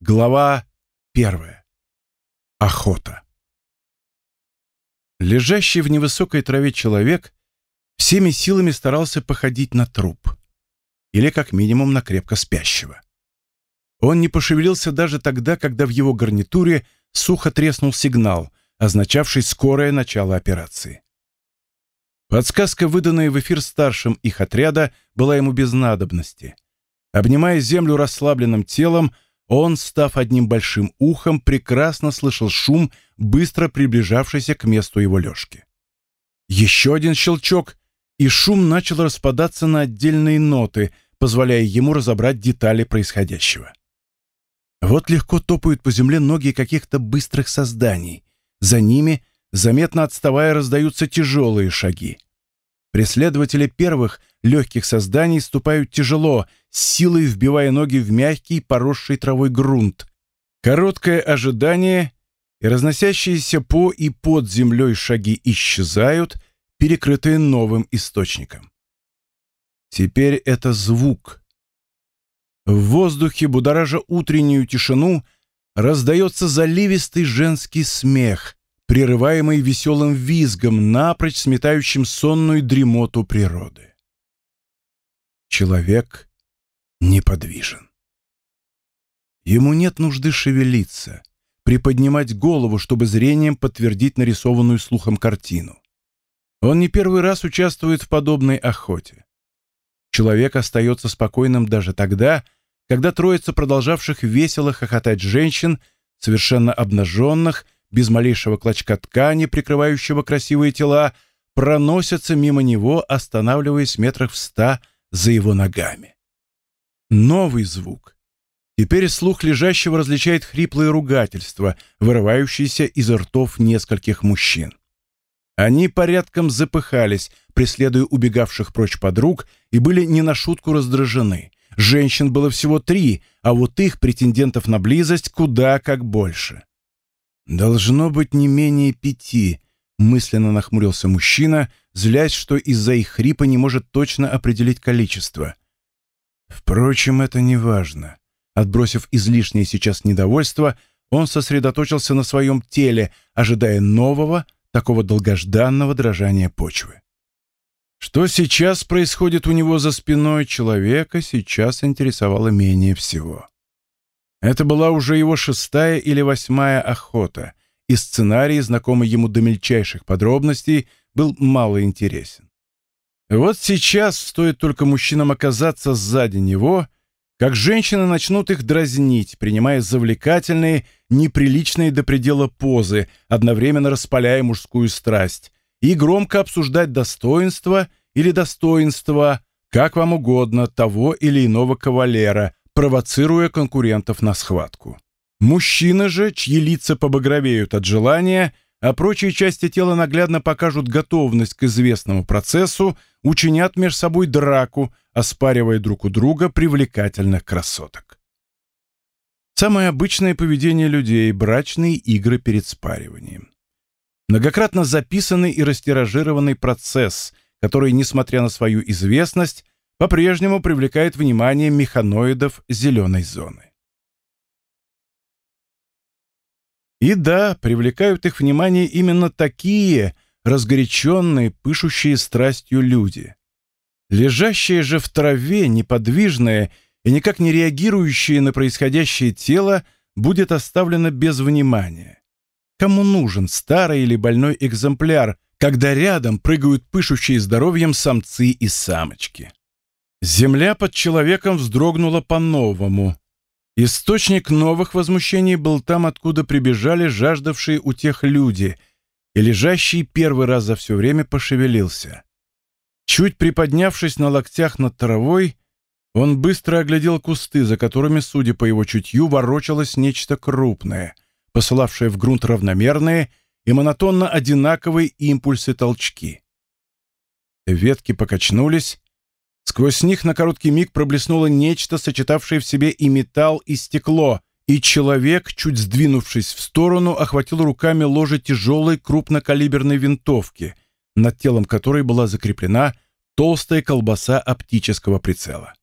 Глава первая. Охота. Лежащий в невысокой траве человек всеми силами старался походить на труп. Или как минимум на крепко спящего. Он не пошевелился даже тогда, когда в его гарнитуре сухо треснул сигнал, означавший скорое начало операции. Подсказка, выданная в эфир старшим их отряда, была ему без надобности. Обнимая землю расслабленным телом, он, став одним большим ухом, прекрасно слышал шум, быстро приближавшийся к месту его лёжки. Еще один щелчок, и шум начал распадаться на отдельные ноты, позволяя ему разобрать детали происходящего. Вот легко топают по земле ноги каких-то быстрых созданий. За ними, заметно отставая, раздаются тяжелые шаги. Преследователи первых легких созданий ступают тяжело, силой вбивая ноги в мягкий, поросший травой грунт. Короткое ожидание, и разносящиеся по и под землей шаги исчезают, перекрытые новым источником. Теперь это звук. В воздухе, будоража утреннюю тишину, раздается заливистый женский смех, прерываемый веселым визгом, напрочь сметающим сонную дремоту природы. Человек неподвижен. Ему нет нужды шевелиться, приподнимать голову, чтобы зрением подтвердить нарисованную слухом картину. Он не первый раз участвует в подобной охоте. Человек остается спокойным даже тогда, когда троица продолжавших весело хохотать женщин, совершенно обнаженных, без малейшего клочка ткани, прикрывающего красивые тела, проносятся мимо него, останавливаясь метрах в ста за его ногами. Новый звук. Теперь слух лежащего различает хриплые ругательства, вырывающиеся из ртов нескольких мужчин. Они порядком запыхались, преследуя убегавших прочь подруг, и были не на шутку раздражены. Женщин было всего три, а вот их, претендентов на близость, куда как больше. «Должно быть не менее пяти», — мысленно нахмурился мужчина, злясь, что из-за их хрипа не может точно определить количество. Впрочем, это не важно. Отбросив излишнее сейчас недовольство, он сосредоточился на своем теле, ожидая нового, такого долгожданного дрожания почвы. Что сейчас происходит у него за спиной человека, сейчас интересовало менее всего. Это была уже его шестая или восьмая охота, и сценарий, знакомый ему до мельчайших подробностей, был мало интересен. Вот сейчас стоит только мужчинам оказаться сзади него, как женщины начнут их дразнить, принимая завлекательные, неприличные до предела позы, одновременно распаляя мужскую страсть, и громко обсуждать достоинства или достоинства, как вам угодно, того или иного кавалера, провоцируя конкурентов на схватку. Мужчины же, чьи лица побагровеют от желания, а прочие части тела наглядно покажут готовность к известному процессу, учинят меж собой драку, оспаривая друг у друга привлекательных красоток. Самое обычное поведение людей – брачные игры перед спариванием. Многократно записанный и растиражированный процесс, который, несмотря на свою известность, по-прежнему привлекает внимание механоидов зеленой зоны. И да, привлекают их внимание именно такие разгоряченные, пышущие страстью люди. Лежащее же в траве, неподвижное и никак не реагирующее на происходящее тело будет оставлено без внимания. Кому нужен старый или больной экземпляр, когда рядом прыгают пышущие здоровьем самцы и самочки? Земля под человеком вздрогнула по-новому. Источник новых возмущений был там, откуда прибежали жаждавшие у тех люди, и лежащий первый раз за все время пошевелился. Чуть приподнявшись на локтях над травой, он быстро оглядел кусты, за которыми, судя по его чутью, ворочалось нечто крупное, посылавшее в грунт равномерные и монотонно одинаковые импульсы-толчки. Ветки покачнулись, Сквозь них на короткий миг проблеснуло нечто, сочетавшее в себе и металл, и стекло, и человек, чуть сдвинувшись в сторону, охватил руками ложе тяжелой крупнокалиберной винтовки, над телом которой была закреплена толстая колбаса оптического прицела.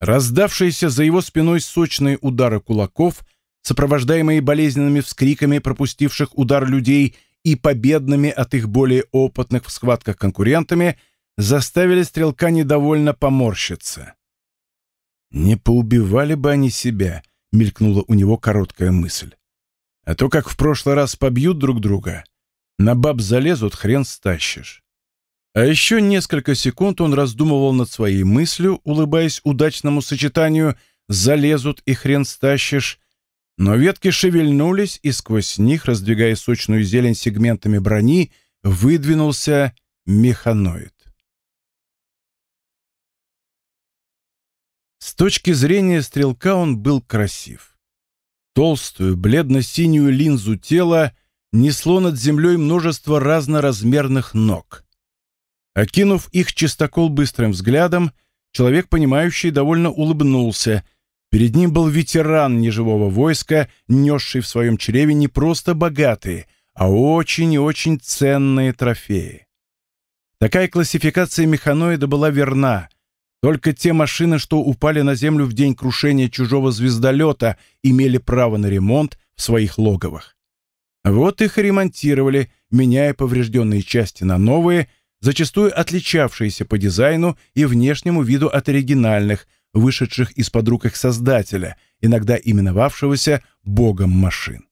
Раздавшиеся за его спиной сочные удары кулаков, сопровождаемые болезненными вскриками пропустивших удар людей и победными от их более опытных в схватках конкурентами, заставили стрелка недовольно поморщиться. «Не поубивали бы они себя», — мелькнула у него короткая мысль. «А то, как в прошлый раз побьют друг друга, на баб залезут, хрен стащишь». А еще несколько секунд он раздумывал над своей мыслью, улыбаясь удачному сочетанию «залезут и хрен стащишь», но ветки шевельнулись, и сквозь них, раздвигая сочную зелень сегментами брони, выдвинулся механоид. С точки зрения стрелка он был красив. Толстую, бледно-синюю линзу тела несло над землей множество разноразмерных ног. Окинув их чистокол быстрым взглядом, человек, понимающий, довольно улыбнулся. Перед ним был ветеран неживого войска, несший в своем чреве не просто богатые, а очень и очень ценные трофеи. Такая классификация механоида была верна — только те машины, что упали на Землю в день крушения чужого звездолета, имели право на ремонт в своих логовах. Вот их и ремонтировали, меняя поврежденные части на новые, зачастую отличавшиеся по дизайну и внешнему виду от оригинальных, вышедших из-под рук их создателя, иногда именовавшегося «богом машин».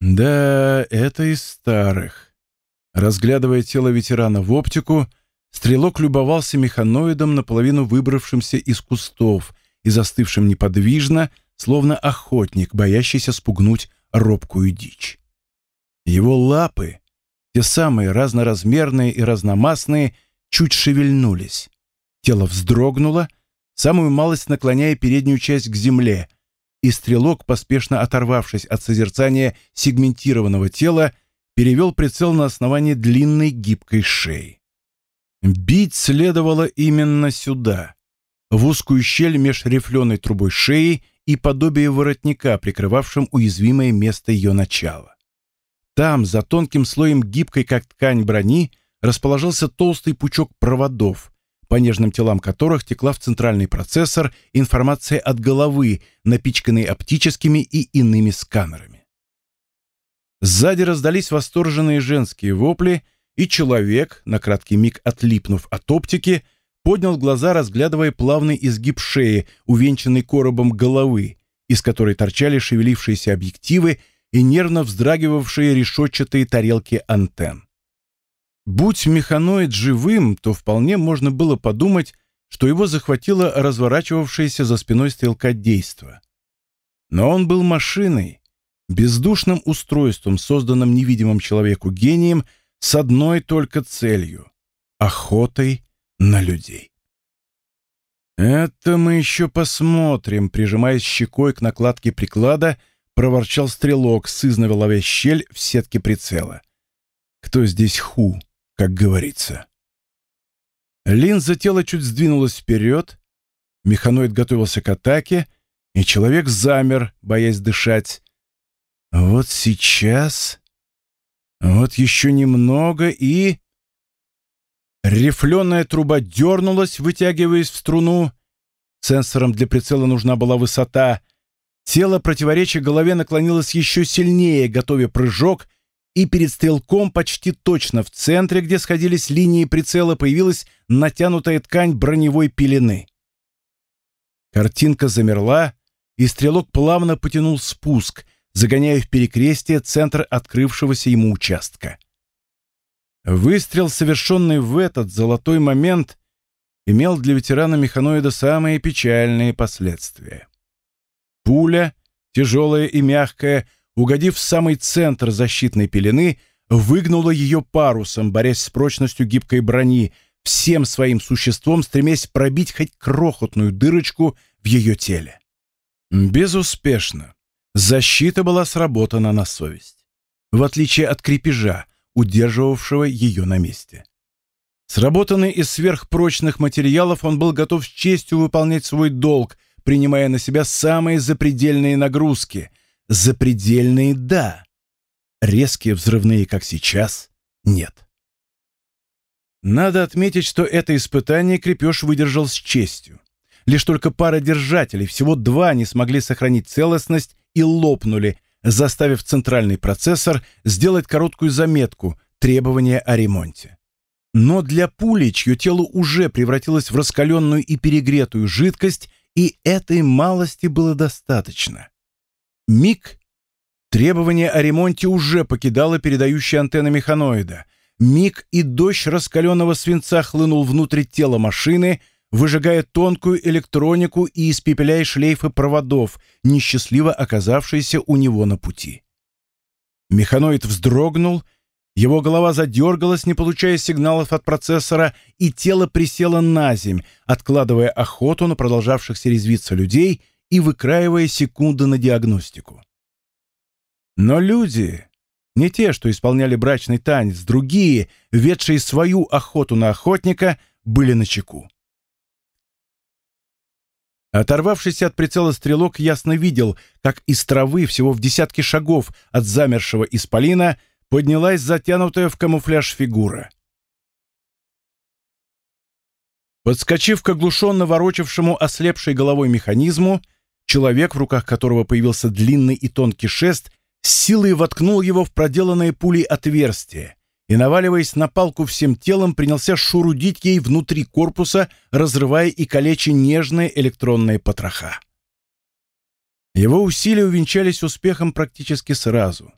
Да, это из старых. Разглядывая тело ветерана в оптику, Стрелок любовался механоидом, наполовину выбравшимся из кустов и застывшим неподвижно, словно охотник, боящийся спугнуть робкую дичь. Его лапы, те самые разноразмерные и разномастные, чуть шевельнулись. Тело вздрогнуло, самую малость наклоняя переднюю часть к земле, и стрелок, поспешно оторвавшись от созерцания сегментированного тела, перевел прицел на основание длинной гибкой шеи. Бить следовало именно сюда, в узкую щель меж рифленой трубой шеи и подобие воротника, прикрывавшим уязвимое место ее начала. Там, за тонким слоем гибкой, как ткань брони, расположился толстый пучок проводов, по нежным телам которых текла в центральный процессор информация от головы, напичканной оптическими и иными сканерами. Сзади раздались восторженные женские вопли — и человек, на краткий миг отлипнув от оптики, поднял глаза, разглядывая плавный изгиб шеи, увенчанный коробом головы, из которой торчали шевелившиеся объективы и нервно вздрагивавшие решетчатые тарелки антенн. Будь механоид живым, то вполне можно было подумать, что его захватило разворачивавшееся за спиной стрелка действо. Но он был машиной, бездушным устройством, созданным невидимым человеку гением — с одной только целью — охотой на людей. «Это мы еще посмотрим», — прижимаясь щекой к накладке приклада, проворчал стрелок, сызново ловя щель в сетке прицела. «Кто здесь ху, как говорится?» Линза тела чуть сдвинулась вперед, механоид готовился к атаке, и человек замер, боясь дышать. «Вот сейчас...» Вот еще немного и... Рифленая труба дернулась, вытягиваясь в струну. Сенсором для прицела нужна была высота. Тело, противоречия голове, наклонилось еще сильнее, готовя прыжок, и перед стрелком почти точно в центре, где сходились линии прицела, появилась натянутая ткань броневой пелены. Картинка замерла, и стрелок плавно потянул спуск — загоняя в перекрестие центр открывшегося ему участка. Выстрел, совершенный в этот золотой момент, имел для ветерана механоида самые печальные последствия. Пуля, тяжелая и мягкая, угодив в самый центр защитной пелены, выгнула ее парусом, борясь с прочностью гибкой брони, всем своим существом стремясь пробить хоть крохотную дырочку в ее теле. Безуспешно. Защита была сработана на совесть, в отличие от крепежа, удерживавшего ее на месте. Сработанный из сверхпрочных материалов, он был готов с честью выполнять свой долг, принимая на себя самые запредельные нагрузки. Запредельные — да. Резкие взрывные, как сейчас, нет. Надо отметить, что это испытание крепеж выдержал с честью. Лишь только пара держателей, всего два, не смогли сохранить целостность и лопнули, заставив центральный процессор сделать короткую заметку требования о ремонте. Но для пули, чье тело уже превратилось в раскаленную и перегретую жидкость, и этой малости было достаточно. Миг требование о ремонте уже покидало передающая антенна механоида. Миг и дождь раскаленного свинца хлынул внутрь тела машины, выжигая тонкую электронику и испепеляя шлейфы проводов, несчастливо оказавшиеся у него на пути. Механоид вздрогнул, его голова задергалась, не получая сигналов от процессора, и тело присело на земь, откладывая охоту на продолжавшихся резвиться людей и выкраивая секунды на диагностику. Но люди, не те, что исполняли брачный танец, другие, ведшие свою охоту на охотника, были на чеку. Оторвавшийся от прицела стрелок ясно видел, как из травы всего в десятки шагов от замершего исполина поднялась затянутая в камуфляж фигура. Подскочив к оглушенно ворочавшему ослепшей головой механизму, человек, в руках которого появился длинный и тонкий шест, с силой воткнул его в проделанное пулей отверстие и, наваливаясь на палку всем телом, принялся шурудить ей внутри корпуса, разрывая и калеча нежные электронные потроха. Его усилия увенчались успехом практически сразу.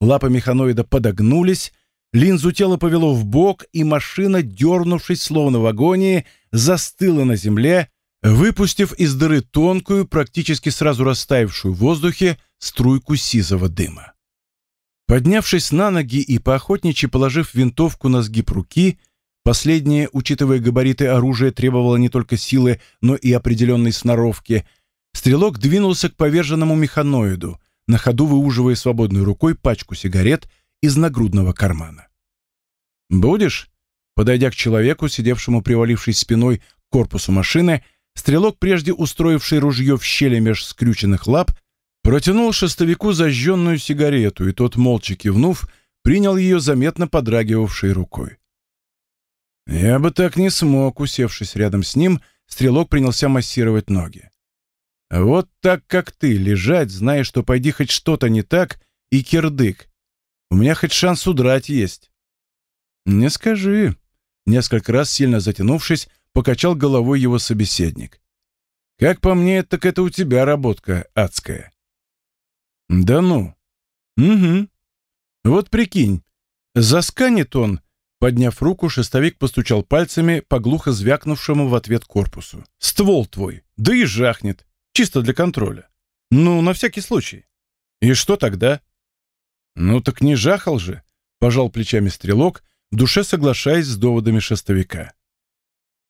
Лапы механоида подогнулись, линзу тела повело в бок, и машина, дернувшись словно в агонии, застыла на земле, выпустив из дыры тонкую, практически сразу растаявшую в воздухе, струйку сизого дыма. Поднявшись на ноги и поохотничьи положив винтовку на сгиб руки, последнее, учитывая габариты оружия, требовало не только силы, но и определенной сноровки, стрелок двинулся к поверженному механоиду, на ходу выуживая свободной рукой пачку сигарет из нагрудного кармана. «Будешь?» Подойдя к человеку, сидевшему привалившись спиной к корпусу машины, стрелок, прежде устроивший ружье в щели меж скрюченных лап, Протянул шестовику зажженную сигарету, и тот, молча кивнув, принял ее заметно подрагивавшей рукой. «Я бы так не смог», — усевшись рядом с ним, стрелок принялся массировать ноги. «Вот так, как ты, лежать, зная, что пойди хоть что-то не так, и кирдык. У меня хоть шанс удрать есть». «Не скажи», — несколько раз сильно затянувшись, покачал головой его собеседник. «Как по мне, так это у тебя работка адская. «Да ну?» «Угу. Вот прикинь, засканет он...» Подняв руку, шестовик постучал пальцами по глухо звякнувшему в ответ корпусу. «Ствол твой, да и жахнет, чисто для контроля. Ну, на всякий случай. И что тогда?» «Ну так не жахал же», — пожал плечами стрелок, в душе соглашаясь с доводами шестовика.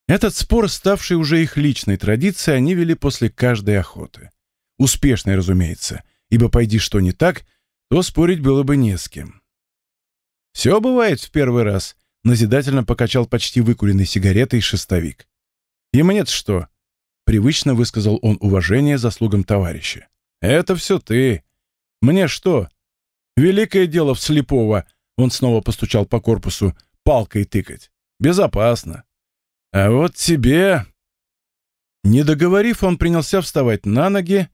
Этот спор, ставший уже их личной традицией, они вели после каждой охоты. Успешной, разумеется, ибо пойди что не так, то спорить было бы не с кем. «Все бывает в первый раз», — назидательно покачал почти выкуренной сигаретой шестовик. «И мне что?» — привычно высказал он уважение заслугам товарища. «Это все ты. Мне что? Великое дело вслепого!» Он снова постучал по корпусу. «Палкой тыкать. Безопасно. А вот тебе...» Не договорив, он принялся вставать на ноги,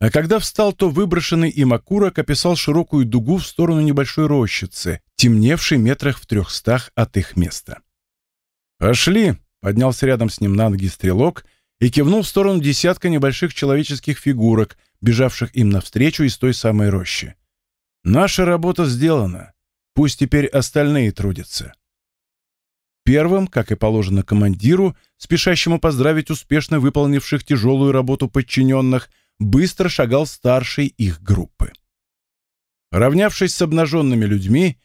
а когда встал, то выброшенный им окурок описал широкую дугу в сторону небольшой рощицы, темневшей метрах в трехстах от их места. «Пошли!» — поднялся рядом с ним на ноги стрелок и кивнул в сторону десятка небольших человеческих фигурок, бежавших им навстречу из той самой рощи. «Наша работа сделана. Пусть теперь остальные трудятся». Первым, как и положено командиру, спешащему поздравить успешно выполнивших тяжелую работу подчиненных, быстро шагал старший их группы. Равнявшись с обнаженными людьми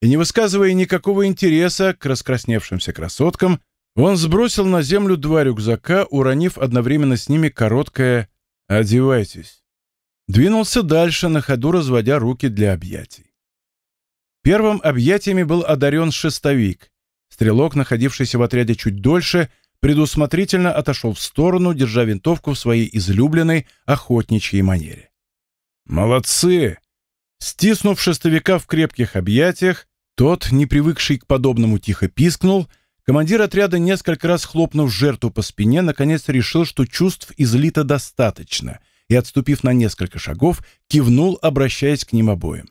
и не высказывая никакого интереса к раскрасневшимся красоткам, он сбросил на землю два рюкзака, уронив одновременно с ними короткое «Одевайтесь». Двинулся дальше, на ходу разводя руки для объятий. Первым объятиями был одарен шестовик. Стрелок, находившийся в отряде чуть дольше, предусмотрительно отошел в сторону, держа винтовку в своей излюбленной охотничьей манере. «Молодцы!» Стиснув шестовика в крепких объятиях, тот, не привыкший к подобному, тихо пискнул, командир отряда, несколько раз хлопнув жертву по спине, наконец решил, что чувств излито достаточно, и, отступив на несколько шагов, кивнул, обращаясь к ним обоим.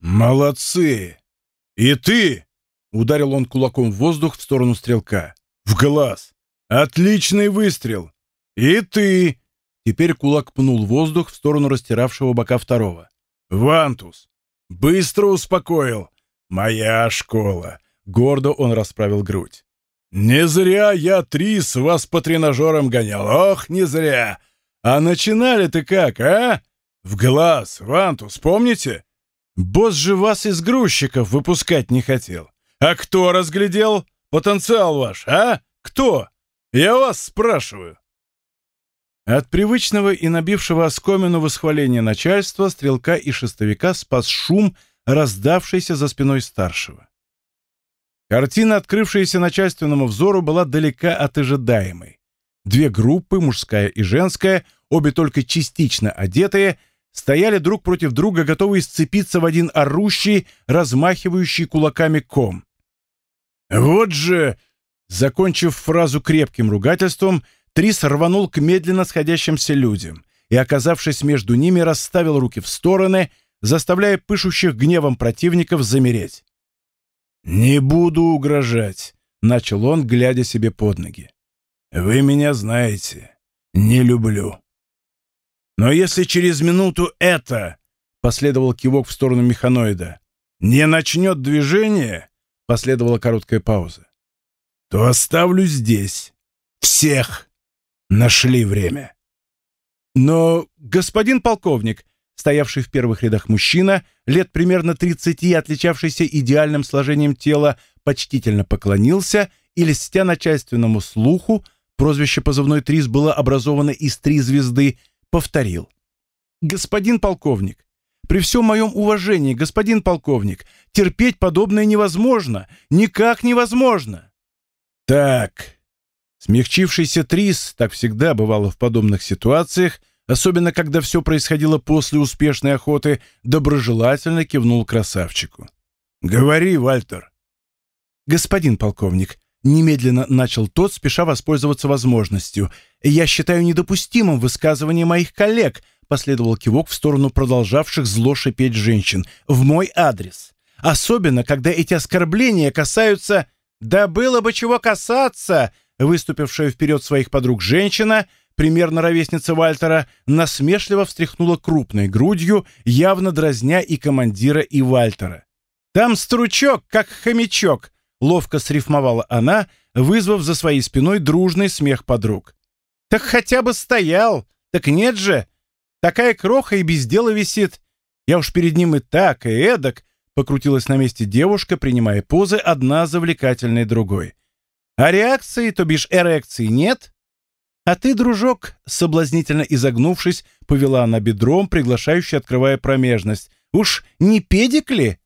«Молодцы! И ты!» — ударил он кулаком в воздух в сторону стрелка. «В глаз! Отличный выстрел! И ты!» Теперь кулак пнул воздух в сторону растиравшего бока второго. «Вантус! Быстро успокоил! Моя школа!» Гордо он расправил грудь. «Не зря я Трис вас по тренажерам гонял! Ох, не зря! А начинали-то как, а? В глаз, Вантус, помните? Босс же вас из грузчиков выпускать не хотел. А кто разглядел потенциал ваш, а? Кто? Я вас спрашиваю!» От привычного и набившего оскомину восхваления начальства стрелка и шестовика спас шум, раздавшийся за спиной старшего. Картина, открывшаяся начальственному взору, была далека от ожидаемой. Две группы, мужская и женская, обе только частично одетые, стояли друг против друга, готовые сцепиться в один орущий, размахивающий кулаками ком. «Вот же!» Закончив фразу крепким ругательством, Трис рванул к медленно сходящимся людям и, оказавшись между ними, расставил руки в стороны, заставляя пышущих гневом противников замереть. «Не буду угрожать», — начал он, глядя себе под ноги. «Вы меня знаете. Не люблю. Но если через минуту это...» — последовал кивок в сторону механоида. «Не начнет движение...» — последовала короткая пауза. «То оставлю здесь. Всех!» Нашли время. Но, господин полковник, стоявший в первых рядах мужчина, лет примерно 30, отличавшийся идеальным сложением тела, почтительно поклонился и, льстя начальственному слуху, прозвище позывной Трис было образовано из три звезды, повторил. «Господин полковник, при всем моем уважении, господин полковник, терпеть подобное невозможно, никак невозможно!» «Так, Смягчившийся Трис, так всегда бывало в подобных ситуациях, особенно когда все происходило после успешной охоты, доброжелательно кивнул красавчику. «Говори, Вальтер». «Господин полковник», — немедленно начал тот, спеша воспользоваться возможностью. «Я считаю недопустимым высказывание моих коллег», — последовал кивок в сторону продолжавших зло шипеть женщин, «в мой адрес. Особенно, когда эти оскорбления касаются...» «Да было бы чего касаться!» Выступившая вперед своих подруг женщина, примерно ровесница Вальтера, насмешливо встряхнула крупной грудью, явно дразня и командира, и Вальтера. «Там стручок, как хомячок!» — ловко срифмовала она, вызвав за своей спиной дружный смех подруг. «Так хотя бы стоял! Так нет же! Такая кроха и без дела висит! Я уж перед ним и так, и эдак!» — покрутилась на месте девушка, принимая позы одна завлекательной другой. А реакции, то бишь эрекции, нет? А ты, дружок, соблазнительно изогнувшись, повела она бедром, приглашающе открывая промежность. Уж не педик ли?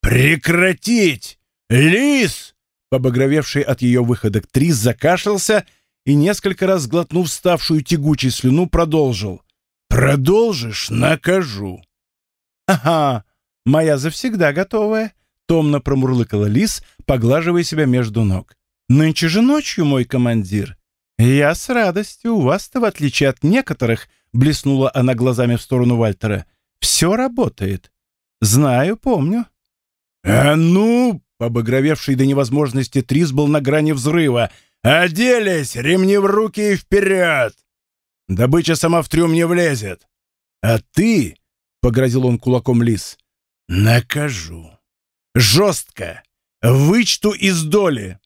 «Прекратить! Лис!» Побагровевший от ее выхода Трис закашлялся и, несколько раз глотнув ставшую тягучей слюну, продолжил. «Продолжишь — накажу». «Ага, моя завсегда готовая», — томно промурлыкала лис, поглаживая себя между ног. Нынче же ночью, мой командир. Я с радостью, у вас-то, в отличие от некоторых, блеснула она глазами в сторону Вальтера, все работает. Знаю, помню. А ну, побагровевший до невозможности Трис был на грани взрыва. «Оделись! Ремни в руки и вперед!» «Добыча сама в трюм не влезет!» «А ты, — погрозил он кулаком лис, — накажу! Жестко! Вычту из доли!»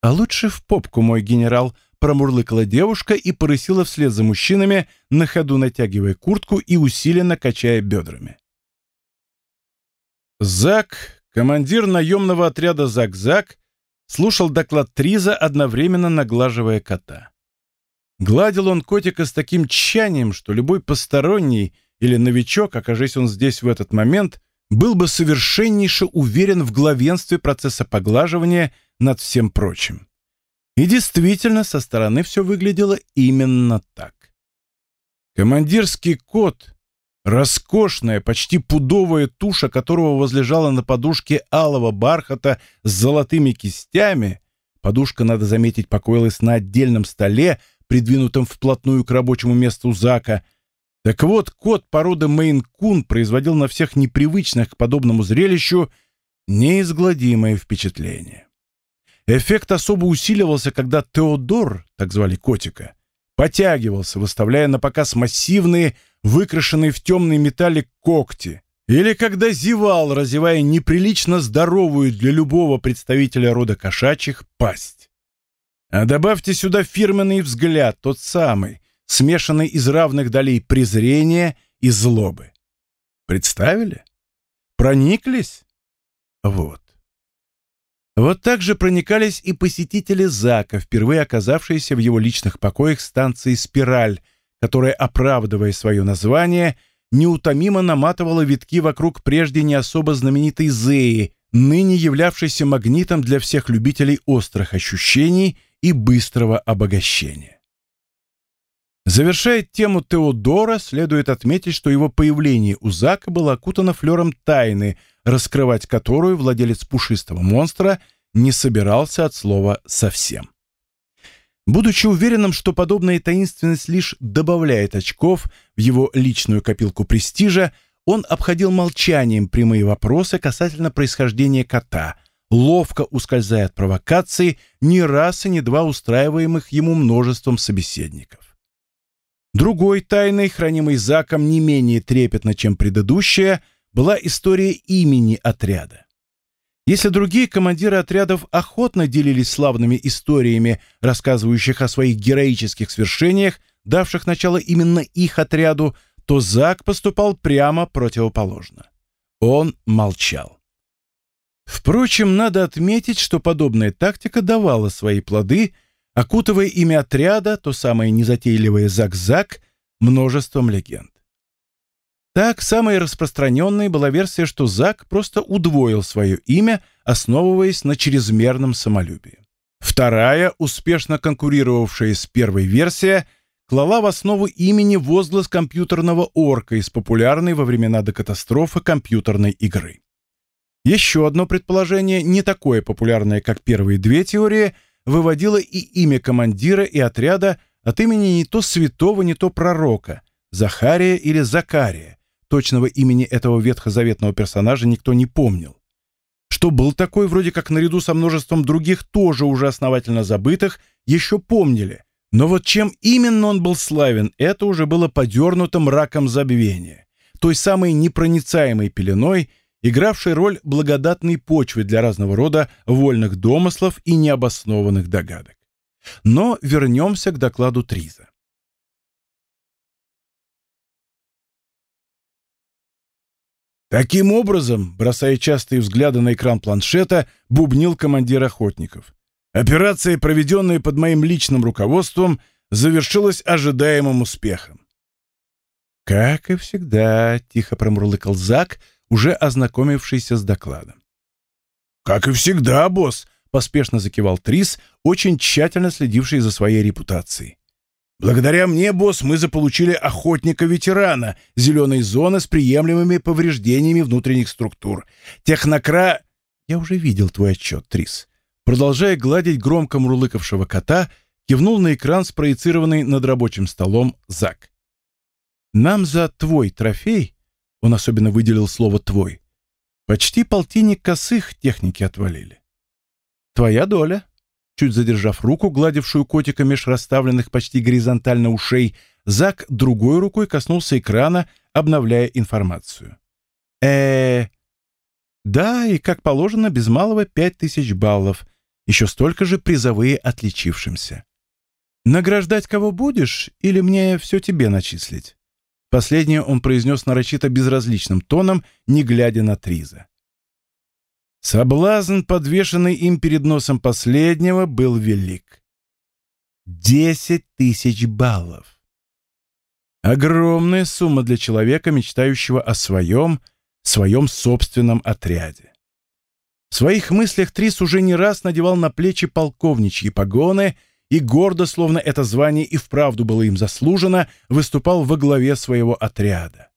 «А лучше в попку, мой генерал», — промурлыкала девушка и порысила вслед за мужчинами, на ходу натягивая куртку и усиленно качая бедрами. Зак, командир наемного отряда Зак-Зак, слушал доклад Триза, одновременно наглаживая кота. Гладил он котика с таким тщанием, что любой посторонний или новичок, окажись он здесь в этот момент, был бы совершеннейше уверен в главенстве процесса поглаживания над всем прочим. И действительно, со стороны все выглядело именно так. Командирский кот, роскошная, почти пудовая туша которого возлежала на подушке алого бархата с золотыми кистями, Подушка, надо заметить, покоилась на отдельном столе, придвинутом вплотную к рабочему месту Зака. Так вот, кот породы Мейн-кун производил на всех непривычных к подобному зрелищу неизгладимое впечатление. Эффект особо усиливался, когда Теодор, так звали котика, потягивался, выставляя на показ массивные, выкрашенные в темный металлик когти, или когда зевал, разевая неприлично здоровую для любого представителя рода кошачьих пасть. А добавьте сюда фирменный взгляд, тот самый, смешанный из равных долей презрения и злобы. Представили? Прониклись? Вот. Вот так же проникались и посетители Зака, впервые оказавшиеся в его личных покоях станции «Спираль», которая, оправдывая свое название, неутомимо наматывала витки вокруг прежде не особо знаменитой Зеи, ныне являвшейся магнитом для всех любителей острых ощущений и быстрого обогащения. Завершая тему Теодора, следует отметить, что его появление у Зака было окутано флером тайны, раскрывать которую владелец пушистого монстра не собирался от слова «совсем». Будучи уверенным, что подобная таинственность лишь добавляет очков в его личную копилку престижа, он обходил молчанием прямые вопросы касательно происхождения кота, ловко ускользая от провокаций, ни раз и ни два устраиваемых ему множеством собеседников. Другой тайной, хранимой Заком не менее трепетно, чем предыдущая, была история имени отряда. Если другие командиры отрядов охотно делились славными историями, рассказывающих о своих героических свершениях, давших начало именно их отряду, то Зак поступал прямо противоположно. Он молчал. Впрочем, надо отметить, что подобная тактика давала свои плоды, окутывая имя отряда, то самое незатейливое Зак-Зак, множеством легенд. Так, самой распространенной была версия, что Зак просто удвоил свое имя, основываясь на чрезмерном самолюбии. Вторая, успешно конкурировавшая с первой версия, клала в основу имени возглас компьютерного орка из популярной во времена до катастрофы компьютерной игры. Еще одно предположение, не такое популярное, как первые две теории, выводило и имя командира и отряда от имени не то святого, не то пророка, Захария или Закария, Точного имени этого ветхозаветного персонажа никто не помнил. Что был такой, вроде как наряду со множеством других, тоже уже основательно забытых, еще помнили. Но вот чем именно он был славен, это уже было подернуто мраком забвения. Той самой непроницаемой пеленой, игравшей роль благодатной почвы для разного рода вольных домыслов и необоснованных догадок. Но вернемся к докладу Триза. Таким образом, бросая частые взгляды на экран планшета, бубнил командир охотников. Операция, проведенная под моим личным руководством, завершилась ожидаемым успехом. «Как и всегда», — тихо промурлыкал Зак, уже ознакомившийся с докладом. «Как и всегда, босс», — поспешно закивал Трис, очень тщательно следивший за своей репутацией. Благодаря мне, босс, мы заполучили охотника-ветерана зеленой зоны с приемлемыми повреждениями внутренних структур. Технокра... Я уже видел твой отчет, Трис. Продолжая гладить громко мурлыкавшего кота, кивнул на экран, спроецированный над рабочим столом Зак. Нам за твой трофей, он особенно выделил слово «твой», почти полтинник косых техники отвалили. Твоя доля Чуть задержав руку, гладившую котика меж расставленных почти горизонтально ушей, Зак другой рукой коснулся экрана, обновляя информацию. э Да, и, как положено, без малого пять тысяч баллов. Еще столько же призовые отличившимся. «Награждать кого будешь, или мне все тебе начислить?» Последнее он произнес нарочито безразличным тоном, не глядя на Триза. Соблазн, подвешенный им перед носом последнего, был велик. Десять тысяч баллов. Огромная сумма для человека, мечтающего о своем, своем собственном отряде. В своих мыслях Трис уже не раз надевал на плечи полковничьи погоны и гордо, словно это звание и вправду было им заслужено, выступал во главе своего отряда.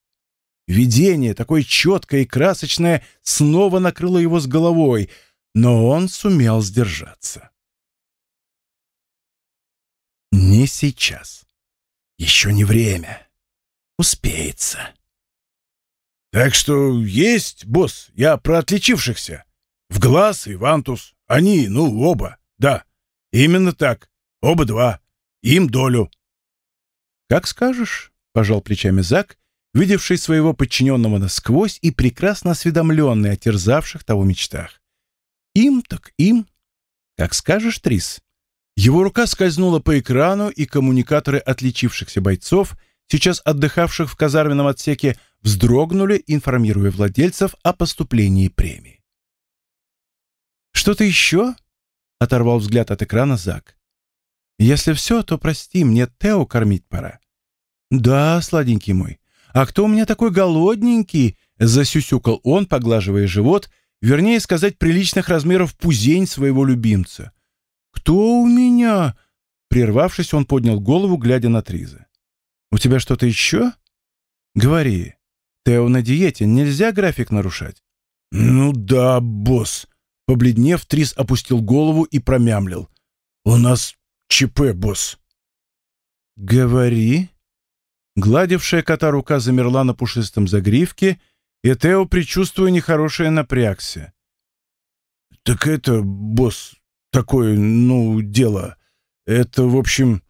Видение, такое четкое и красочное, снова накрыло его с головой, но он сумел сдержаться. Не сейчас. Еще не время. Успеется. Так что есть, босс, я про отличившихся. В глаз и Вантус. Они, ну, оба. Да, именно так. Оба два. Им долю. Как скажешь, пожал плечами Зак, видевший своего подчиненного насквозь и прекрасно осведомленный о терзавших того мечтах. Им так им. Как скажешь, Трис. Его рука скользнула по экрану, и коммуникаторы отличившихся бойцов, сейчас отдыхавших в казарменном отсеке, вздрогнули, информируя владельцев о поступлении премии. «Что-то еще?» — оторвал взгляд от экрана Зак. «Если все, то прости, мне Тео кормить пора». «Да, сладенький мой. А кто у меня такой голодненький?» — засюсюкал он, поглаживая живот, вернее сказать, приличных размеров пузень своего любимца. «Кто у меня?» Прервавшись, он поднял голову, глядя на Триза. «У тебя что-то еще?» «Говори. Тео на диете, нельзя график нарушать». «Ну да, босс». Побледнев, Триз опустил голову и промямлил. «У нас ЧП, босс». «Говори». Гладившая кота рука замерла на пушистом загривке, и Тео, предчувствуя нехорошее, напрягся. «Так это, босс, такое, ну, дело. Это, в общем...»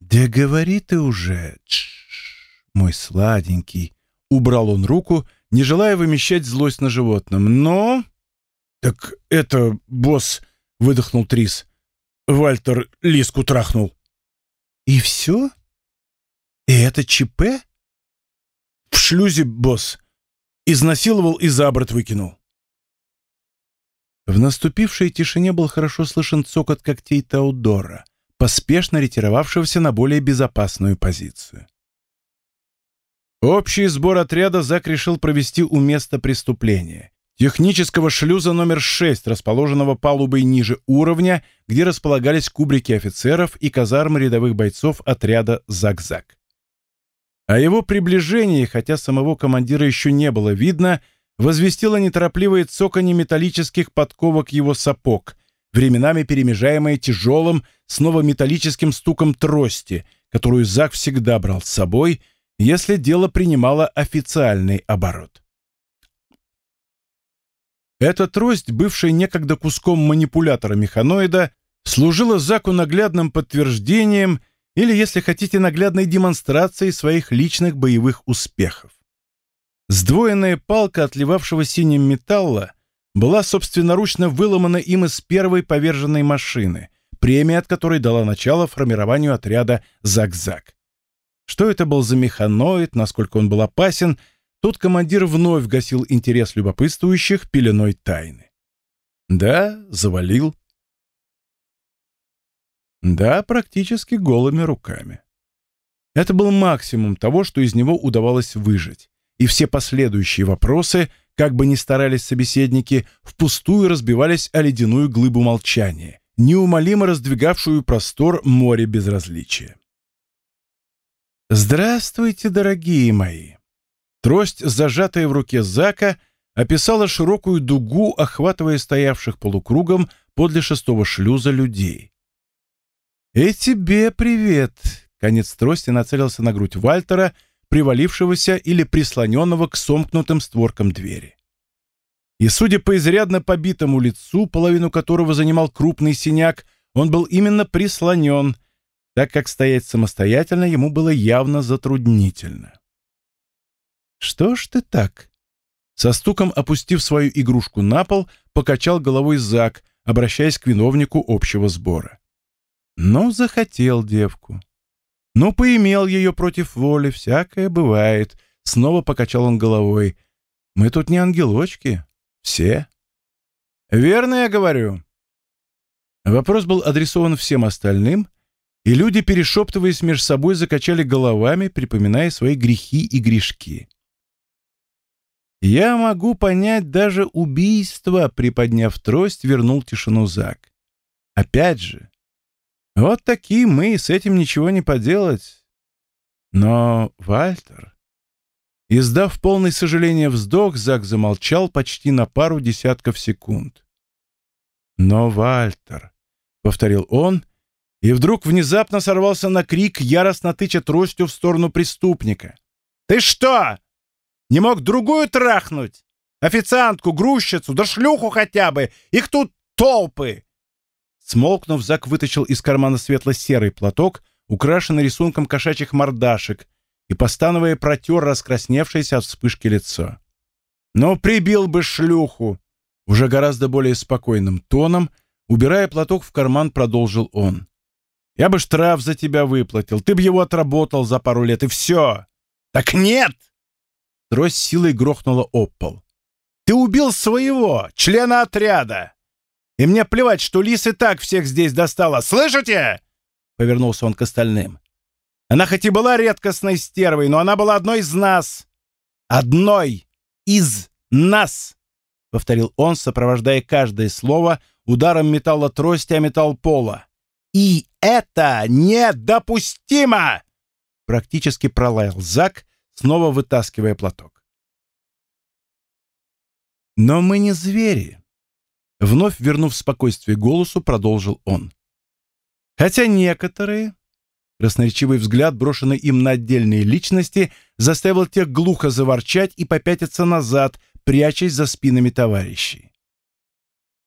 «Да говори ты уже, Тш -ш, мой сладенький!» Убрал он руку, не желая вымещать злость на животном. «Но...» «Так это, босс...» — выдохнул Трис. «Вальтер Лиску трахнул». «И все? И это ЧП?» «В шлюзе, босс. Изнасиловал и за борт выкинул». В наступившей тишине был хорошо слышен цокот когтей Таудора, поспешно ретировавшегося на более безопасную позицию. Общий сбор отряда Зак решил провести у места преступления. Технического шлюза номер 6, расположенного палубой ниже уровня, где располагались кубрики офицеров и казармы рядовых бойцов отряда Зак-Зак. О его приближении, хотя самого командира еще не было видно, возвестило неторопливое цоканье металлических подковок его сапог, временами перемежаемое тяжелым, снова металлическим стуком трости, которую Зак всегда брал с собой, если дело принимало официальный оборот. Эта трость, бывшая некогда куском манипулятора механоида, служила Заку наглядным подтверждением или, если хотите, наглядной демонстрацией своих личных боевых успехов. Сдвоенная палка отливавшего синим металла была собственноручно выломана им из первой поверженной машины, премия от которой дала начало формированию отряда «Зак-Зак». Что это был за механоид, насколько он был опасен, тут командир вновь гасил интерес любопытствующих пеленой тайны. Да, завалил. Да, практически голыми руками. Это был максимум того, что из него удавалось выжить и все последующие вопросы, как бы ни старались собеседники, впустую разбивались о ледяную глыбу молчания, неумолимо раздвигавшую простор море безразличия. «Здравствуйте, дорогие мои!» Трость, зажатая в руке Зака, описала широкую дугу, охватывая стоявших полукругом подле шестого шлюза людей. «И тебе привет!» Конец трости нацелился на грудь Вальтера, привалившегося или прислоненного к сомкнутым створкам двери. И, судя по изрядно побитому лицу, половину которого занимал крупный синяк, он был именно прислонен, так как стоять самостоятельно ему было явно затруднительно. «Что ж ты так?» Со стуком опустив свою игрушку на пол, покачал головой Зак, обращаясь к виновнику общего сбора. «Ну, захотел девку. Ну, поимел ее против воли, всякое бывает. Снова покачал он головой. Мы тут не ангелочки. Все. Верно я говорю. Вопрос был адресован всем остальным, и люди, перешептываясь между собой, закачали головами, припоминая свои грехи и грешки. «Я могу понять даже убийство», — приподняв трость, вернул тишину Зак. «Опять же, вот такие мы, с этим ничего не поделать. Но Вальтер... Издав полный сожаления вздох, Зак замолчал почти на пару десятков секунд. «Но, Вальтер», — повторил он, и вдруг внезапно сорвался на крик, яростно тыча тростью в сторону преступника. «Ты что, не мог другую трахнуть? Официантку, грузчицу, да шлюху хотя бы! Их тут толпы!» Смолкнув, Зак вытащил из кармана светло-серый платок, украшенный рисунком кошачьих мордашек, и, постановая, протер раскрасневшееся от вспышки лицо. «Ну, прибил бы шлюху!» Уже гораздо более спокойным тоном, убирая платок в карман, продолжил он. Я бы штраф за тебя выплатил, ты бы его отработал за пару лет, и все. Так нет!» Трость силой грохнула об пол. «Ты убил своего, члена отряда! И мне плевать, что Лис и так всех здесь достала. Слышите?» Повернулся он к остальным. «Она хоть и была редкостной стервой, но она была одной из нас. Одной из нас!» Повторил он, сопровождая каждое слово ударом металла трости о металл пола. «И это недопустимо!» Практически пролаял Зак, снова вытаскивая платок. «Но мы не звери!» Вновь вернув спокойствие голосу, продолжил он. «Хотя некоторые...» Красноречивый взгляд, брошенный им на отдельные личности, заставил тех глухо заворчать и попятиться назад, прячась за спинами товарищей.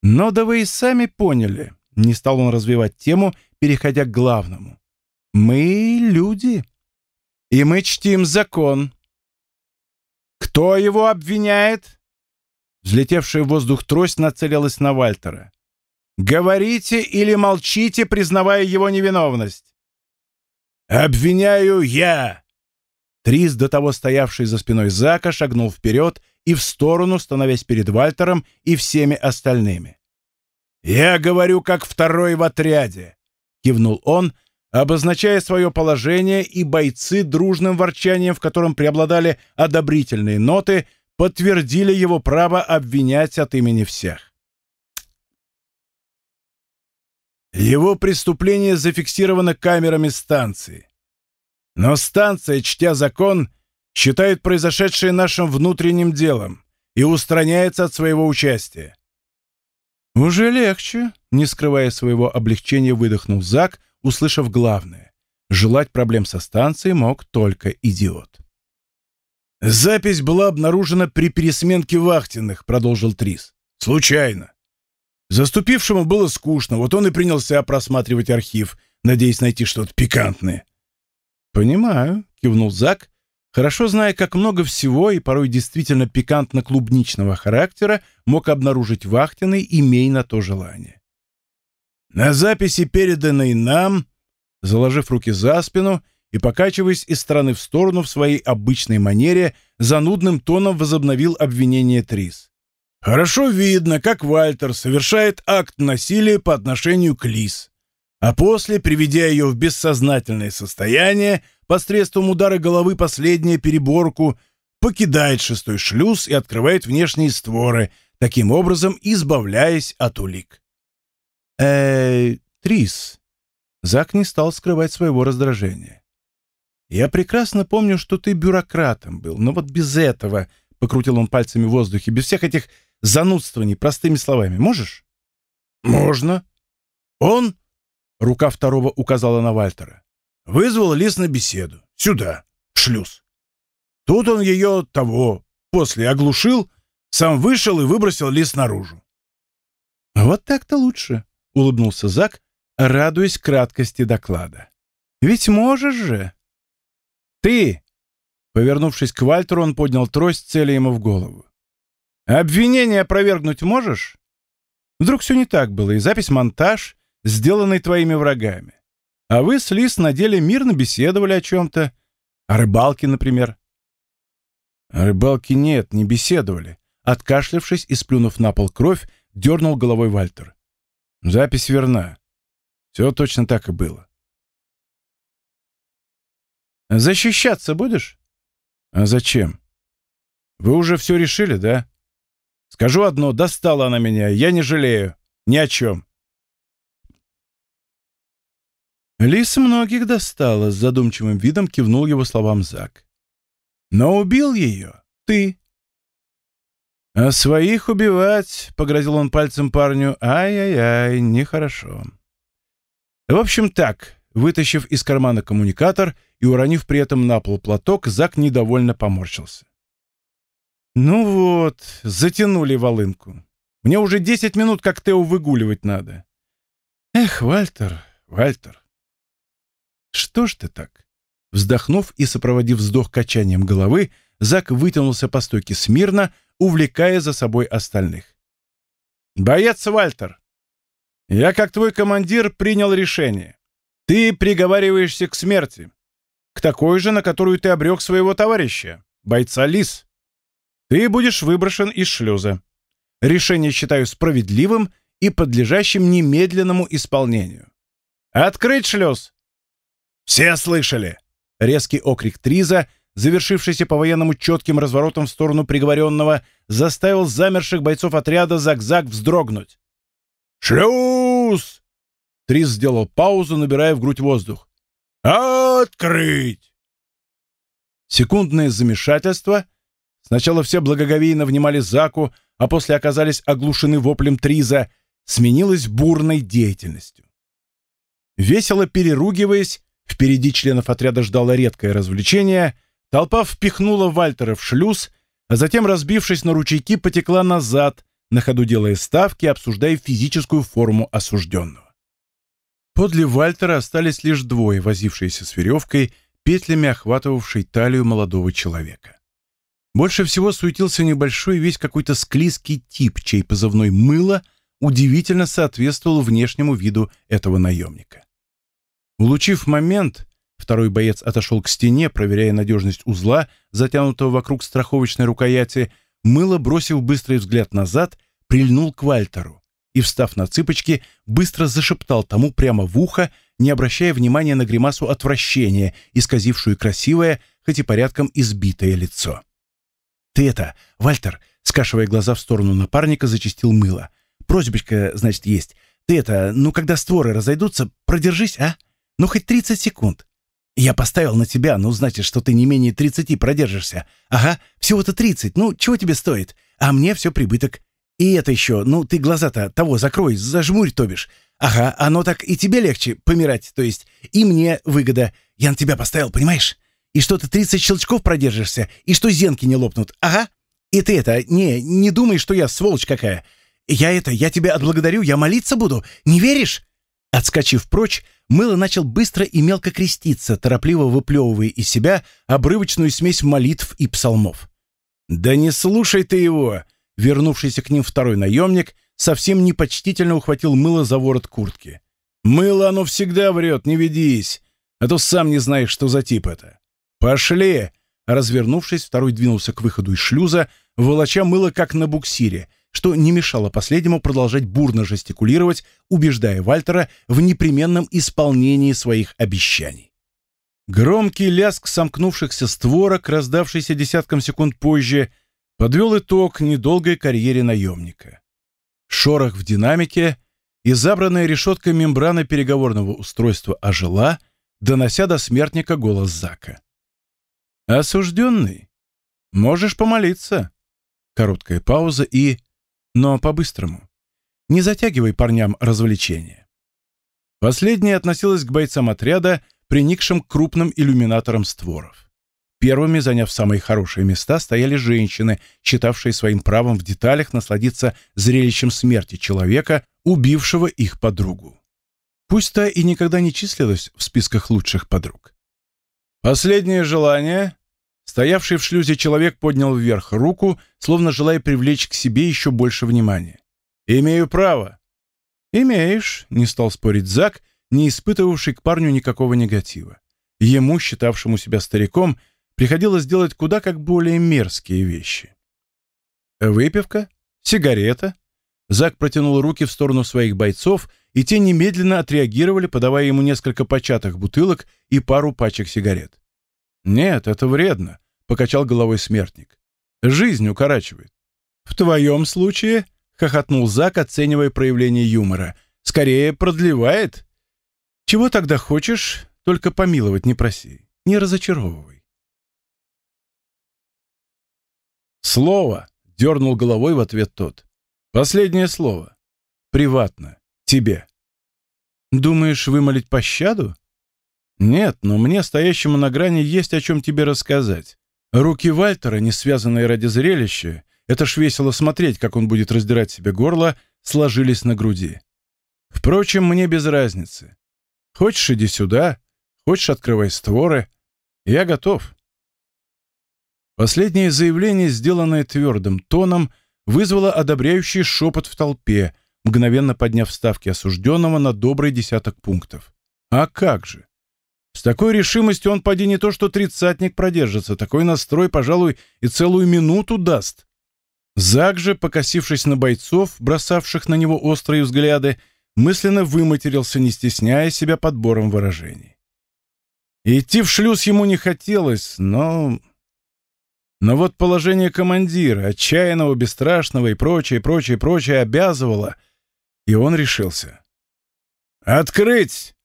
«Но да вы и сами поняли. Не стал он развивать тему, переходя к главному. «Мы люди, и мы чтим закон». «Кто его обвиняет?» Взлетевшая в воздух трость нацелилась на Вальтера. «Говорите или молчите, признавая его невиновность?» «Обвиняю я!» Трис, до того стоявший за спиной Зака, шагнул вперед и в сторону, становясь перед Вальтером и всеми остальными. «Я говорю, как второй в отряде», — кивнул он, обозначая свое положение, и бойцы дружным ворчанием, в котором преобладали одобрительные ноты, подтвердили его право обвинять от имени всех. Его преступление зафиксировано камерами станции. Но станция, чтя закон, считает произошедшее нашим внутренним делом и устраняется от своего участия. «Уже легче», — не скрывая своего облегчения, выдохнул Зак, услышав главное. Желать проблем со станцией мог только идиот. «Запись была обнаружена при пересменке вахтенных», — продолжил Трис. «Случайно. Заступившему было скучно, вот он и принялся просматривать архив, надеясь найти что-то пикантное». «Понимаю», — кивнул Зак, хорошо зная, как много всего и порой действительно пикантно-клубничного характера мог обнаружить Вахтиной, имей на то желание. На записи, переданной нам, заложив руки за спину и покачиваясь из стороны в сторону в своей обычной манере, занудным тоном возобновил обвинение Трис. Хорошо видно, как Вальтер совершает акт насилия по отношению к Лис, а после, приведя ее в бессознательное состояние, посредством удара головы последняя переборку, покидает шестой шлюз и открывает внешние створы, таким образом избавляясь от улик. Э Трис. Зак не стал скрывать своего раздражения. «Я прекрасно помню, что ты бюрократом был, но вот без этого...» — покрутил он пальцами в воздухе, «без всех этих занудствований, простыми словами. Можешь?» «Можно. Он...» — рука второго указала на Вальтера. Вызвал Лис на беседу. Сюда, в шлюз. Тут он ее того, после оглушил, сам вышел и выбросил Лис наружу. «Вот так-то лучше», — улыбнулся Зак, радуясь краткости доклада. «Ведь можешь же!» «Ты!» Повернувшись к Вальтеру, он поднял трость, целя ему в голову. «Обвинение опровергнуть можешь? Вдруг все не так было, и запись-монтаж, сделанный твоими врагами. А вы с Лис на деле мирно беседовали о чем-то. О рыбалке, например. О рыбалке нет, не беседовали. Откашлявшись и сплюнув на пол кровь, дернул головой Вальтер. Запись верна. Все точно так и было. Защищаться будешь? А зачем? Вы уже все решили, да? Скажу одно, достала она меня, я не жалею. Ни о чем. Лис многих достала, с задумчивым видом кивнул его словам Зак. Но убил ее ты. А своих убивать, погрозил он пальцем парню, ай-яй-яй, нехорошо. В общем так, вытащив из кармана коммуникатор и уронив при этом на пол платок, Зак недовольно поморщился. «Ну вот, затянули волынку. Мне уже десять минут как Тео выгуливать надо. Эх, Вальтер, Вальтер. Что ж ты так?» Вздохнув и сопроводив вздох качанием головы, Зак вытянулся по стойке смирно, увлекая за собой остальных. «Боец Вальтер, я, как твой командир, принял решение. Ты приговариваешься к смерти, к такой же, на которую ты обрек своего товарища, бойца Лис. Ты будешь выброшен из шлюза. Решение считаю справедливым и подлежащим немедленному исполнению. Открыть шлюз!» «Все слышали!» Резкий окрик Триза, завершившийся по-военному четким разворотом в сторону приговоренного, заставил замерших бойцов отряда Зак-Зак вздрогнуть. «Шлюз!» Триз сделал паузу, набирая в грудь воздух. «Открыть!» Секундное замешательство. Сначала все благоговейно внимали Заку, а после оказались оглушены воплем Триза, сменилось бурной деятельностью. Весело переругиваясь, Впереди членов отряда ждало редкое развлечение. Толпа впихнула Вальтера в шлюз, а затем, разбившись на ручейки, потекла назад, на ходу делая ставки, обсуждая физическую форму осужденного. Подле Вальтера остались лишь двое, возившиеся с веревкой, петлями охватывавшей талию молодого человека. Больше всего суетился небольшой весь какой-то склизкий тип, чей позывной «мыло» удивительно соответствовал внешнему виду этого наемника. Улучив момент, второй боец отошел к стене, проверяя надежность узла, затянутого вокруг страховочной рукояти, мыло, бросив быстрый взгляд назад, прильнул к Вальтеру и, встав на цыпочки, быстро зашептал тому прямо в ухо, не обращая внимания на гримасу отвращения, исказившую красивое, хоть и порядком избитое лицо. «Ты это, Вальтер!» — скашивая глаза в сторону напарника, зачистил мыло. «Просьбочка, значит, есть. Ты это, ну, когда створы разойдутся, продержись, а? Ну, хоть 30 секунд. Я поставил на тебя, ну, значит, что ты не менее 30 продержишься. Ага, всего-то 30, ну, чего тебе стоит? А мне все прибыток. И это еще, ну, ты глаза-то того закрой, зажмурь, то бишь. Ага, оно так и тебе легче помирать, то есть и мне выгода. Я на тебя поставил, понимаешь? И что ты 30 щелчков продержишься, и что зенки не лопнут. Ага. И ты это, не, не думай, что я сволочь какая. Я это, я тебя отблагодарю, я молиться буду. Не веришь? Отскочив прочь, Мыло начал быстро и мелко креститься, торопливо выплевывая из себя обрывочную смесь молитв и псалмов. «Да не слушай ты его!» Вернувшийся к ним второй наемник совсем непочтительно ухватил мыло за ворот куртки. «Мыло оно всегда врет, не ведись, а то сам не знаешь, что за тип это. Пошли!» Развернувшись, второй двинулся к выходу из шлюза, волоча мыло как на буксире, что не мешало последнему продолжать бурно жестикулировать, убеждая Вальтера в непременном исполнении своих обещаний. Громкий лязг сомкнувшихся створок, раздавшийся десятком секунд позже, подвел итог недолгой карьере наемника. Шорох в динамике и забранная решеткой мембрана переговорного устройства ожила, донося до смертника голос Зака. «Осужденный, можешь помолиться». Короткая пауза и но по-быстрому. Не затягивай парням развлечения. Последняя относилась к бойцам отряда, приникшим к крупным иллюминаторам створов. Первыми, заняв самые хорошие места, стояли женщины, считавшие своим правом в деталях насладиться зрелищем смерти человека, убившего их подругу. Пусть та и никогда не числилась в списках лучших подруг. Последнее желание Стоявший в шлюзе человек поднял вверх руку, словно желая привлечь к себе еще больше внимания. «Имею право». «Имеешь», — не стал спорить Зак, не испытывавший к парню никакого негатива. Ему, считавшему себя стариком, приходилось делать куда как более мерзкие вещи. «Выпивка? Сигарета?» Зак протянул руки в сторону своих бойцов, и те немедленно отреагировали, подавая ему несколько початых бутылок и пару пачек сигарет. «Нет, это вредно», — покачал головой смертник. «Жизнь укорачивает». «В твоем случае», — хохотнул Зак, оценивая проявление юмора, — «скорее продлевает». «Чего тогда хочешь? Только помиловать не проси. Не разочаровывай». «Слово», — дернул головой в ответ тот. «Последнее слово. Приватно. Тебе». Думаешь, вымолить пощаду? Нет, но мне, стоящему на грани, есть о чем тебе рассказать. Руки Вальтера, не связанные ради зрелища, это ж весело смотреть, как он будет раздирать себе горло, сложились на груди. Впрочем, мне без разницы. Хочешь, иди сюда, хочешь, открывай створы. Я готов. Последнее заявление, сделанное твердым тоном, вызвало одобряющий шепот в толпе, мгновенно подняв ставки осужденного на добрый десяток пунктов. А как же? С такой решимостью он поди не то что тридцатник продержится, такой настрой, пожалуй, и целую минуту даст. Зак же, покосившись на бойцов, бросавших на него острые взгляды, мысленно выматерился, не стесняя себя подбором выражений. Идти в шлюз ему не хотелось, но но вот положение командира, отчаянного, бесстрашного и прочее, прочее, прочее обязывало, и он решился. «Открыть!»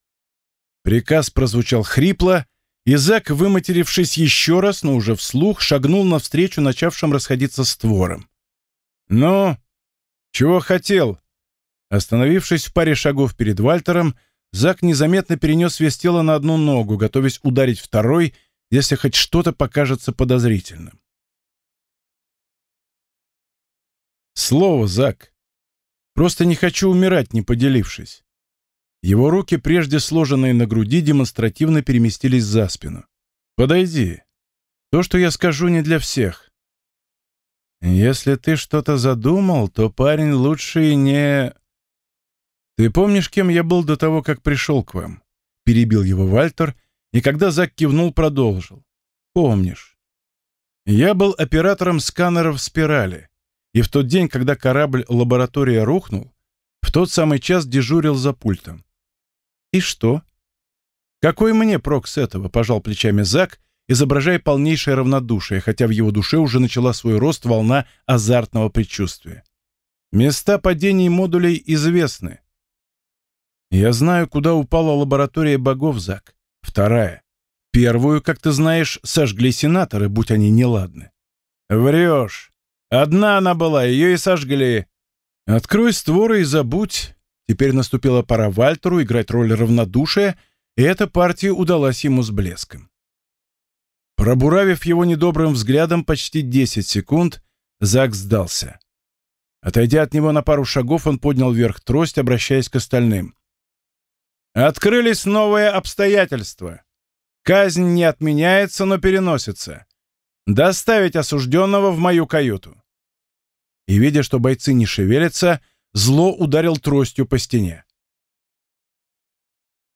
Приказ прозвучал хрипло, и Зак, выматерившись еще раз, но уже вслух, шагнул навстречу начавшим расходиться створам. «Ну, чего хотел?» Остановившись в паре шагов перед Вальтером, Зак незаметно перенес вес тела на одну ногу, готовясь ударить второй, если хоть что-то покажется подозрительным. Слово, Зак. Просто не хочу умирать, не поделившись. Его руки, прежде сложенные на груди, демонстративно переместились за спину. Подойди. То, что я скажу, не для всех. Если ты что-то задумал, то парень лучше и не... Ты помнишь, кем я был до того, как пришел к вам? Перебил его Вальтер, и когда Зак кивнул, продолжил. Помнишь. Я был оператором сканеров спирали. И в тот день, когда корабль-лаборатория рухнул, в тот самый час дежурил за пультом. И что? Какой мне прок с этого, пожал плечами Зак, изображая полнейшее равнодушие, хотя в его душе уже начала свой рост волна азартного предчувствия. Места падений модулей известны. Я знаю, куда упала лаборатория богов, Зак. Вторая. Первую, как ты знаешь, сожгли сенаторы, будь они неладны. Врешь. Одна она была, ее и сожгли. Открой створы и забудь. Теперь наступила пора Вальтеру играть роль равнодушия, и эта партия удалась ему с блеском. Пробуравив его недобрым взглядом почти 10 секунд, Зак сдался. Отойдя от него на пару шагов, он поднял вверх трость, обращаясь к остальным. «Открылись новые обстоятельства. Казнь не отменяется, но переносится. Доставить осужденного в мою каюту и, видя, что бойцы не шевелятся, зло ударил тростью по стене.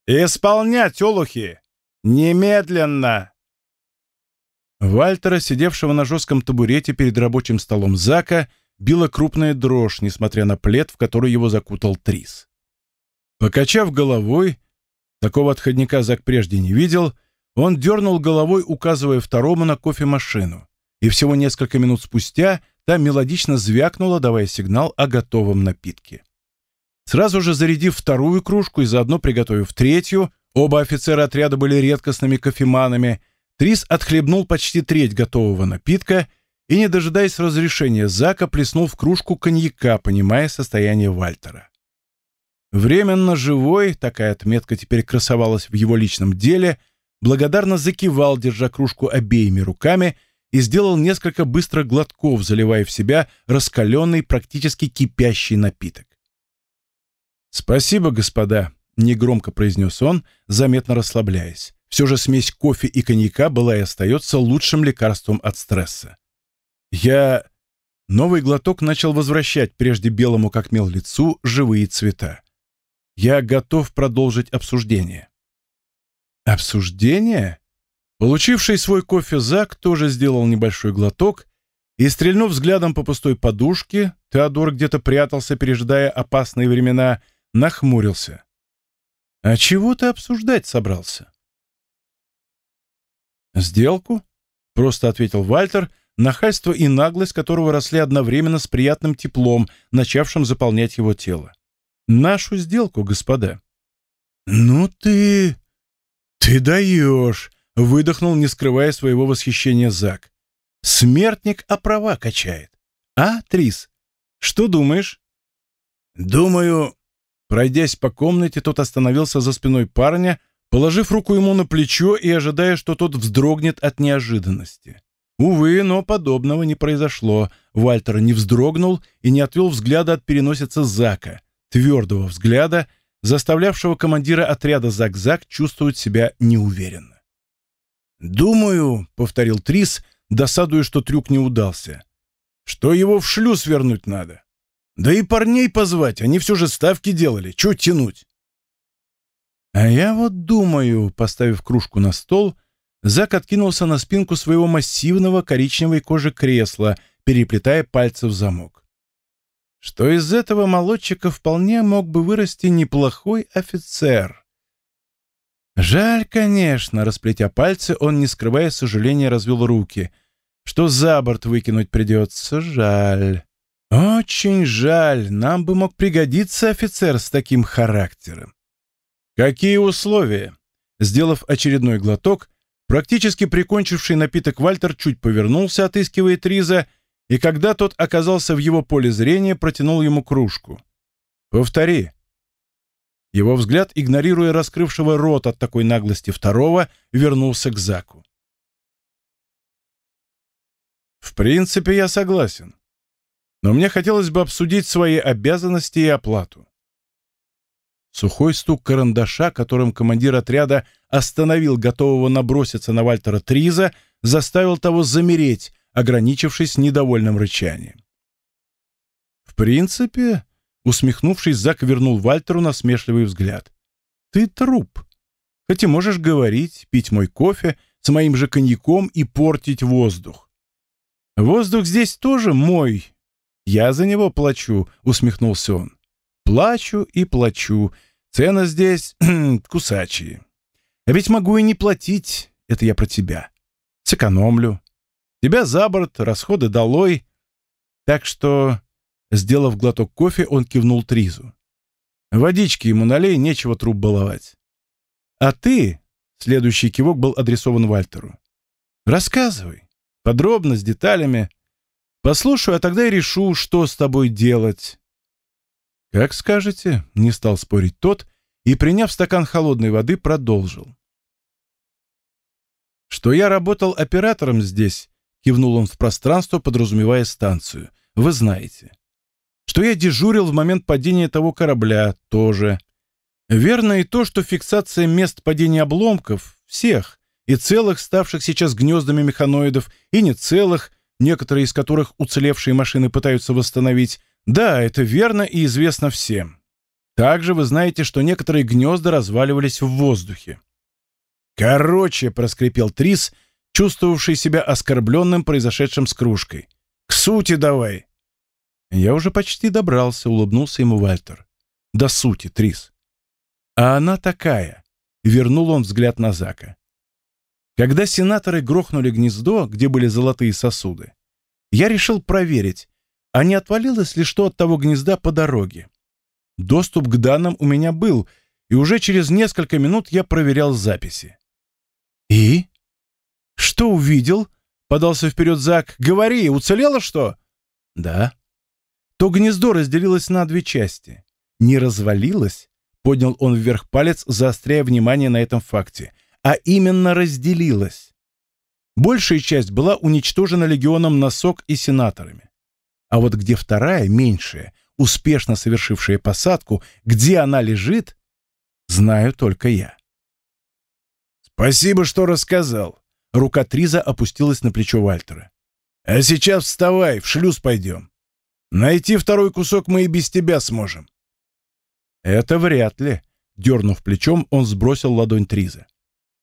«Исполнять, олухи! Немедленно!» Вальтера, сидевшего на жестком табурете перед рабочим столом Зака, била крупная дрожь, несмотря на плед, в который его закутал Трис. Покачав головой, такого отходника Зак прежде не видел, он дернул головой, указывая второму на кофемашину, и всего несколько минут спустя Та мелодично звякнула, давая сигнал о готовом напитке. Сразу же зарядив вторую кружку и заодно приготовив третью, оба офицера отряда были редкостными кофеманами, Трис отхлебнул почти треть готового напитка и, не дожидаясь разрешения Зака, плеснул в кружку коньяка, понимая состояние Вальтера. Временно живой, такая отметка теперь красовалась в его личном деле, благодарно закивал, держа кружку обеими руками и сделал несколько быстрых глотков, заливая в себя раскаленный, практически кипящий напиток. «Спасибо, господа», — негромко произнес он, заметно расслабляясь. Все же смесь кофе и коньяка была и остается лучшим лекарством от стресса. «Я...» Новый глоток начал возвращать прежде белому как мел лицу живые цвета. «Я готов продолжить обсуждение». «Обсуждение?» Получивший свой кофе Зак тоже сделал небольшой глоток и, стрельнув взглядом по пустой подушке, Теодор где-то прятался, пережидая опасные времена, нахмурился. «А чего ты обсуждать собрался?» «Сделку?» — просто ответил Вальтер, нахальство и наглость которого росли одновременно с приятным теплом, начавшим заполнять его тело. «Нашу сделку, господа». «Ну ты... ты даешь!» Выдохнул, не скрывая своего восхищения Зак. Смертник, а права качает. А, Трис, что думаешь? Думаю, Пройдясь по комнате, тот остановился за спиной парня, положив руку ему на плечо и ожидая, что тот вздрогнет от неожиданности. Увы, но подобного не произошло. Вальтер не вздрогнул и не отвел взгляда от переносицы Зака, твердого взгляда, заставлявшего командира отряда Зак-Зак чувствовать себя неуверенно. «Думаю», — повторил Трис, досадуя, что трюк не удался, — «что его в шлюз вернуть надо. Да и парней позвать, они все же ставки делали, чего тянуть?» «А я вот думаю», — поставив кружку на стол, Зак откинулся на спинку своего массивного коричневой кожи кресла, переплетая пальцы в замок. Что из этого молодчика вполне мог бы вырасти неплохой офицер. Жаль, конечно, расплетя пальцы, он, не скрывая сожаления, развел руки. Что за борт выкинуть придется, жаль. Очень жаль, нам бы мог пригодиться офицер с таким характером. Какие условия? Сделав очередной глоток, Практически прикончивший напиток Вальтер чуть повернулся, отыскивая Триза, и когда тот оказался в его поле зрения, протянул ему кружку. «Повтори». Его взгляд, игнорируя раскрывшего рот от такой наглости второго, вернулся к Заку. «В принципе, я согласен. Но мне хотелось бы обсудить свои обязанности и оплату. Сухой стук карандаша, которым командир отряда остановил готового наброситься на Вальтера Триза, заставил того замереть, ограничившись недовольным рычанием. «В принципе...» — усмехнувшись, Зак вернул Вальтеру насмешливый взгляд. «Ты труп. Хоть и можешь говорить, пить мой кофе с моим же коньяком и портить воздух. Воздух здесь тоже мой. Я за него плачу», — усмехнулся он. «Плачу и плачу, Цены здесь кусачие. А ведь могу и не платить, это я про тебя. Сэкономлю. Тебя за борт, расходы долой. Так что, сделав глоток кофе, он кивнул Тризу. Водички ему налей, нечего труп баловать. А ты, следующий кивок был адресован Вальтеру. Рассказывай, подробно, с деталями. Послушаю, а тогда и решу, что с тобой делать. «Как скажете», — не стал спорить тот и, приняв стакан холодной воды, продолжил. «Что я работал оператором здесь», — кивнул он в пространство, подразумевая станцию, — «вы знаете. Что я дежурил в момент падения того корабля, тоже. Верно и то, что фиксация мест падения обломков, всех, и целых, ставших сейчас гнездами механоидов, и не целых, некоторые из которых уцелевшие машины пытаются восстановить, да, это верно и известно всем. Также вы знаете, что некоторые гнезда разваливались в воздухе. «Короче», — проскрипел Трис, чувствовавший себя оскорбленным произошедшим с кружкой. «К сути давай!» «Я уже почти добрался», — улыбнулся ему Вальтер. «До сути, Трис». «А она такая», — вернул он взгляд на Зака. Когда сенаторы грохнули гнездо, где были золотые сосуды, я решил проверить, а не отвалилось ли что от того гнезда по дороге. Доступ к данным у меня был, и уже через несколько минут я проверял записи. «И? Что увидел?» — подался вперед Зак. «Говори, уцелело что?» «Да». То гнездо разделилось на две части. Не развалилось, поднял он вверх палец, заостряя внимание на этом факте, а именно разделилось. Большая часть была уничтожена легионом Носок и сенаторами. А вот где вторая, меньшая, успешно совершившая посадку, где она лежит, знаю только я. «Спасибо, что рассказал». Рука Триза опустилась на плечо Вальтера. «А сейчас вставай, в шлюз пойдем. Найти второй кусок мы и без тебя сможем». «Это вряд ли», — дернув плечом, он сбросил ладонь Триза.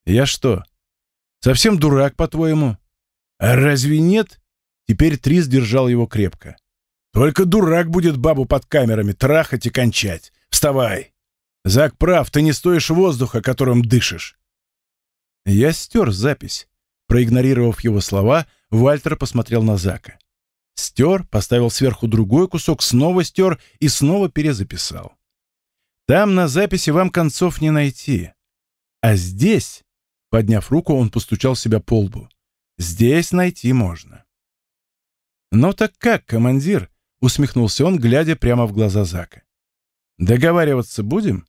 «Я что, совсем дурак, по-твоему?» «А разве нет?» Теперь Трис держал его крепко. «Только дурак будет бабу под камерами трахать и кончать. Вставай! Зак прав, ты не стоишь воздуха, которым дышишь». Я стер запись. Проигнорировав его слова, Вальтер посмотрел на Зака. Стер, поставил сверху другой кусок, снова стер и снова перезаписал. Там на записи вам концов не найти. А здесь, подняв руку, он постучал себя по лбу, здесь найти можно. «Ну так как, командир?» — усмехнулся он, глядя прямо в глаза Зака. Договариваться будем?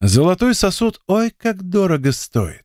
Золотой сосуд, ой, как дорого стоит.